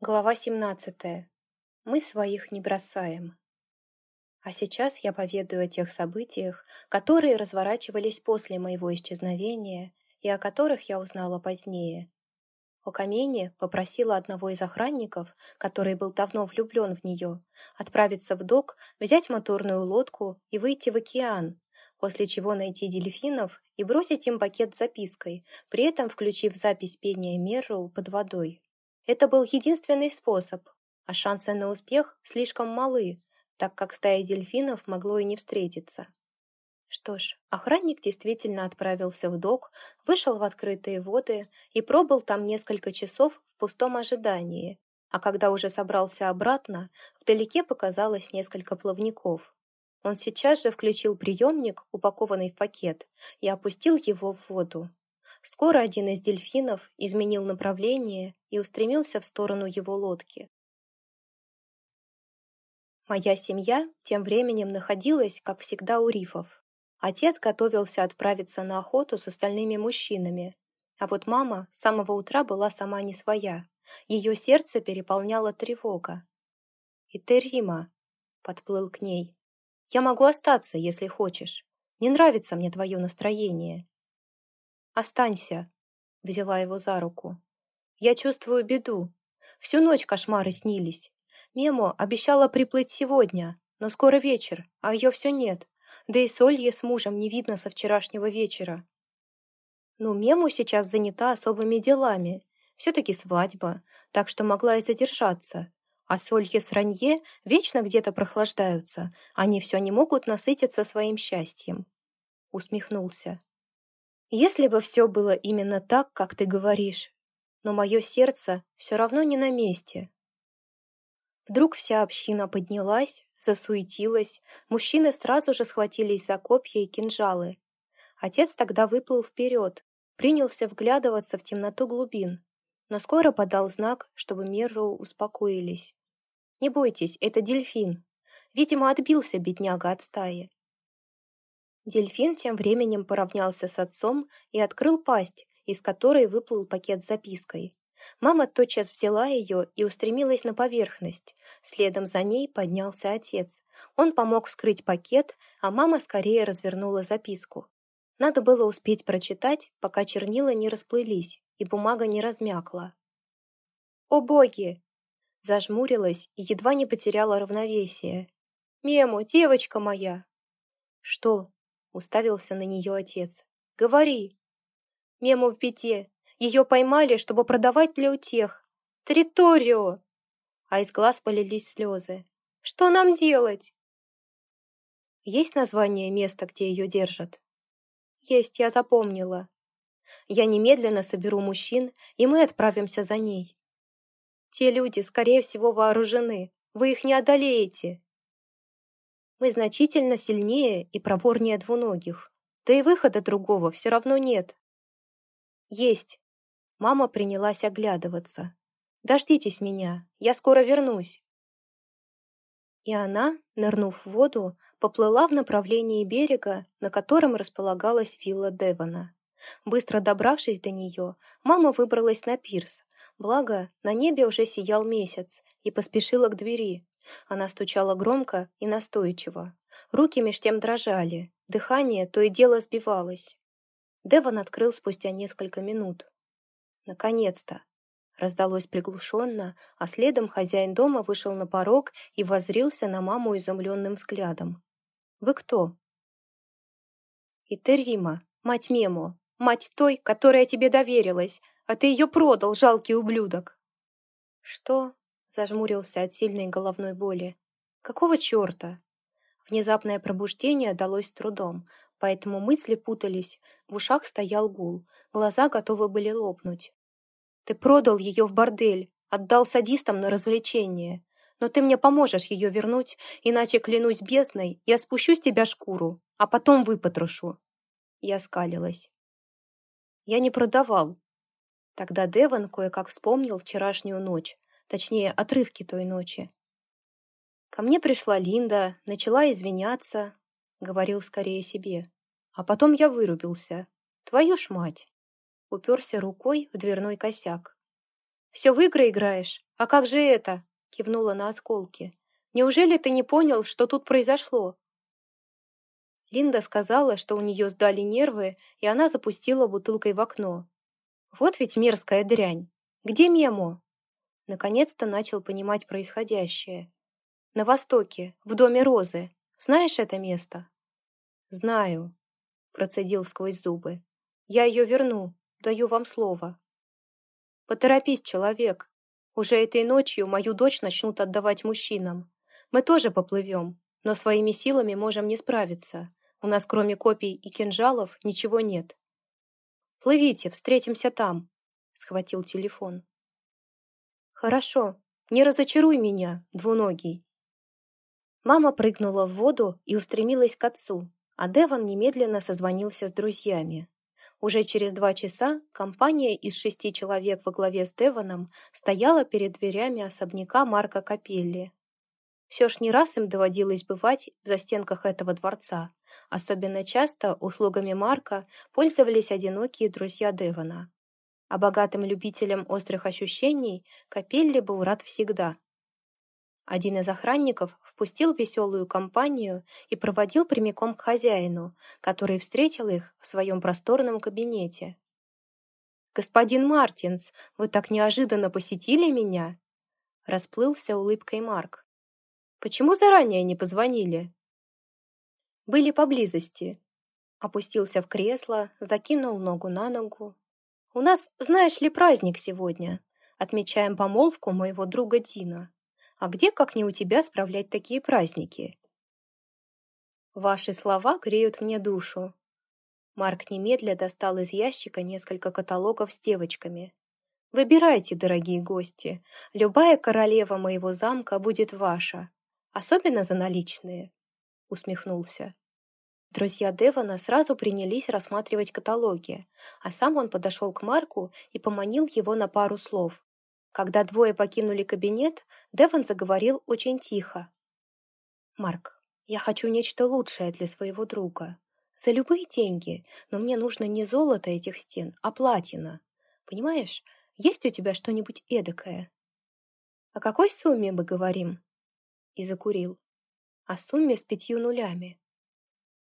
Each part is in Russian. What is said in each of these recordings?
Глава 17. Мы своих не бросаем. А сейчас я поведаю о тех событиях, которые разворачивались после моего исчезновения и о которых я узнала позднее. Окамени попросила одного из охранников, который был давно влюблен в нее, отправиться в док, взять моторную лодку и выйти в океан, после чего найти дельфинов и бросить им пакет с запиской, при этом включив запись пения Мерроу под водой. Это был единственный способ, а шансы на успех слишком малы, так как стая дельфинов могло и не встретиться. Что ж, охранник действительно отправился в док, вышел в открытые воды и пробыл там несколько часов в пустом ожидании, а когда уже собрался обратно, вдалеке показалось несколько плавников. Он сейчас же включил приемник, упакованный в пакет, и опустил его в воду. Скоро один из дельфинов изменил направление и устремился в сторону его лодки. Моя семья тем временем находилась, как всегда, у рифов. Отец готовился отправиться на охоту с остальными мужчинами, а вот мама с самого утра была сама не своя. Ее сердце переполняла тревога. «И ты, Рима», — подплыл к ней, — «я могу остаться, если хочешь. Не нравится мне твое настроение. «Останься», — взяла его за руку. «Я чувствую беду. Всю ночь кошмары снились. Мемо обещала приплыть сегодня, но скоро вечер, а ее все нет. Да и Солье с мужем не видно со вчерашнего вечера. Ну, Мему сейчас занята особыми делами. Все-таки свадьба, так что могла и задержаться. А Солье с Ранье вечно где-то прохлаждаются. Они все не могут насытиться своим счастьем. Усмехнулся. Если бы все было именно так, как ты говоришь, но мое сердце все равно не на месте. Вдруг вся община поднялась, засуетилась, мужчины сразу же схватились за копья и кинжалы. Отец тогда выплыл вперед, принялся вглядываться в темноту глубин, но скоро подал знак, чтобы Мерроу успокоились. «Не бойтесь, это дельфин. Видимо, отбился бедняга от стаи. Дельфин тем временем поравнялся с отцом и открыл пасть, из которой выплыл пакет с запиской. Мама тотчас взяла ее и устремилась на поверхность. Следом за ней поднялся отец. Он помог вскрыть пакет, а мама скорее развернула записку. Надо было успеть прочитать, пока чернила не расплылись и бумага не размякла. «О боги!» Зажмурилась и едва не потеряла равновесие. «Мему, девочка моя!» «Что?» Уставился на нее отец. «Говори!» «Мему в беде. Ее поймали, чтобы продавать для утех. Территорию!» А из глаз полились слезы. «Что нам делать?» «Есть название места, где ее держат?» «Есть, я запомнила. Я немедленно соберу мужчин, и мы отправимся за ней. Те люди, скорее всего, вооружены. Вы их не одолеете. Мы значительно сильнее и проворнее двуногих. Да и выхода другого все равно нет. Есть. Мама принялась оглядываться. Дождитесь меня, я скоро вернусь. И она, нырнув в воду, поплыла в направлении берега, на котором располагалась вилла Девона. Быстро добравшись до нее, мама выбралась на пирс, благо на небе уже сиял месяц, и поспешила к двери, она стучала громко и настойчиво. Руки меж тем дрожали, дыхание то и дело сбивалось. Девон открыл спустя несколько минут. «Наконец-то!» Раздалось приглушенно, а следом хозяин дома вышел на порог и воззрился на маму изумленным взглядом. «Вы кто?» «И ты, Рима, мать Мемо, мать той, которая тебе доверилась, а ты ее продал, жалкий ублюдок!» «Что?» Зажмурился от сильной головной боли. Какого черта? Внезапное пробуждение далось трудом, поэтому мысли путались, в ушах стоял гул, глаза готовы были лопнуть. «Ты продал ее в бордель, отдал садистам на развлечение. Но ты мне поможешь ее вернуть, иначе, клянусь бездной, я спущу с тебя шкуру, а потом выпотрошу». Я скалилась. «Я не продавал». Тогда Деван кое-как вспомнил вчерашнюю ночь, точнее, отрывки той ночи. Ко мне пришла Линда, начала извиняться, говорил скорее себе. А потом я вырубился. Твою ж мать! Уперся рукой в дверной косяк. Все в игры играешь? А как же это?» кивнула на осколки. «Неужели ты не понял, что тут произошло?» Линда сказала, что у нее сдали нервы, и она запустила бутылкой в окно. «Вот ведь мерзкая дрянь! Где Мемо?» Наконец-то начал понимать происходящее. «На востоке, в доме Розы. Знаешь это место?» «Знаю», — процедил сквозь зубы. «Я ее верну, даю вам слово». «Поторопись, человек. Уже этой ночью мою дочь начнут отдавать мужчинам. Мы тоже поплывем, но своими силами можем не справиться. У нас кроме копий и кинжалов ничего нет. «Плывите, встретимся там», — схватил телефон. «Хорошо, не разочаруй меня, двуногий». Мама прыгнула в воду и устремилась к отцу, а Деван немедленно созвонился с друзьями. Уже через два часа компания из шести человек во главе с Деваном стояла перед дверями особняка Марка Капелли. Все ж не раз им доводилось бывать в застенках этого дворца. Особенно часто услугами Марка пользовались одинокие друзья Девона. А богатым любителям острых ощущений Капелли был рад всегда. Один из охранников впустил веселую компанию и проводил прямиком к хозяину, который встретил их в своем просторном кабинете. «Господин Мартинс, вы так неожиданно посетили меня?» Расплылся улыбкой Марк. Почему заранее не позвонили? Были поблизости. Опустился в кресло, закинул ногу на ногу. У нас, знаешь ли, праздник сегодня. Отмечаем помолвку моего друга Дина. А где, как не у тебя, справлять такие праздники? Ваши слова греют мне душу. Марк немедля достал из ящика несколько каталогов с девочками. Выбирайте, дорогие гости. Любая королева моего замка будет ваша. Особенно за наличные», — усмехнулся. Друзья Девона сразу принялись рассматривать каталоги, а сам он подошел к Марку и поманил его на пару слов. Когда двое покинули кабинет, Девон заговорил очень тихо. «Марк, я хочу нечто лучшее для своего друга. За любые деньги, но мне нужно не золото этих стен, а платина. Понимаешь, есть у тебя что-нибудь эдакое?» «О какой сумме мы говорим?» и закурил. О сумме с пятью нулями.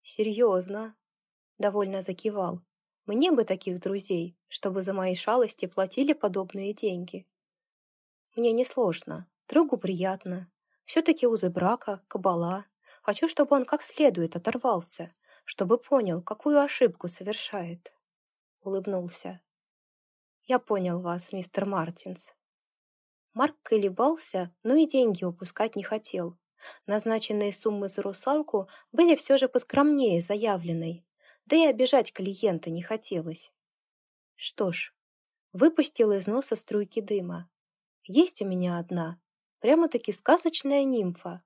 «Серьезно?» — довольно закивал. «Мне бы таких друзей, чтобы за мои шалости платили подобные деньги. Мне несложно, другу приятно. Все-таки узы брака, кабала. Хочу, чтобы он как следует оторвался, чтобы понял, какую ошибку совершает». Улыбнулся. «Я понял вас, мистер Мартинс. Марк колебался, но и деньги упускать не хотел. Назначенные суммы за русалку были все же поскромнее заявленной, да и обижать клиента не хотелось. Что ж, выпустил из носа струйки дыма. Есть у меня одна, прямо-таки сказочная нимфа.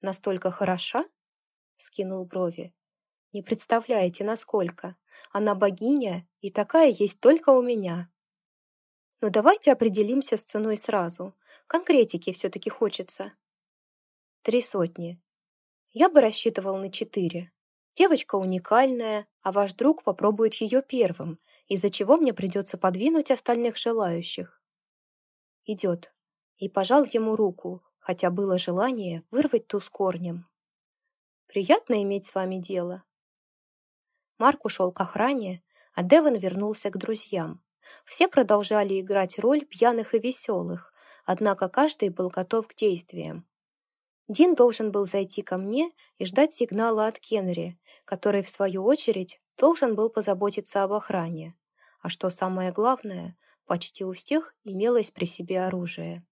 «Настолько хороша?» — скинул брови. «Не представляете, насколько. Она богиня, и такая есть только у меня». Но давайте определимся с ценой сразу. Конкретики все-таки хочется. Три сотни. Я бы рассчитывал на четыре. Девочка уникальная, а ваш друг попробует ее первым, из-за чего мне придется подвинуть остальных желающих. Идет. И пожал ему руку, хотя было желание вырвать ту с корнем. Приятно иметь с вами дело. Марк ушел к охране, а Девон вернулся к друзьям. Все продолжали играть роль пьяных и веселых, однако каждый был готов к действиям. Дин должен был зайти ко мне и ждать сигнала от Кенри, который, в свою очередь, должен был позаботиться об охране. А что самое главное, почти у всех имелось при себе оружие.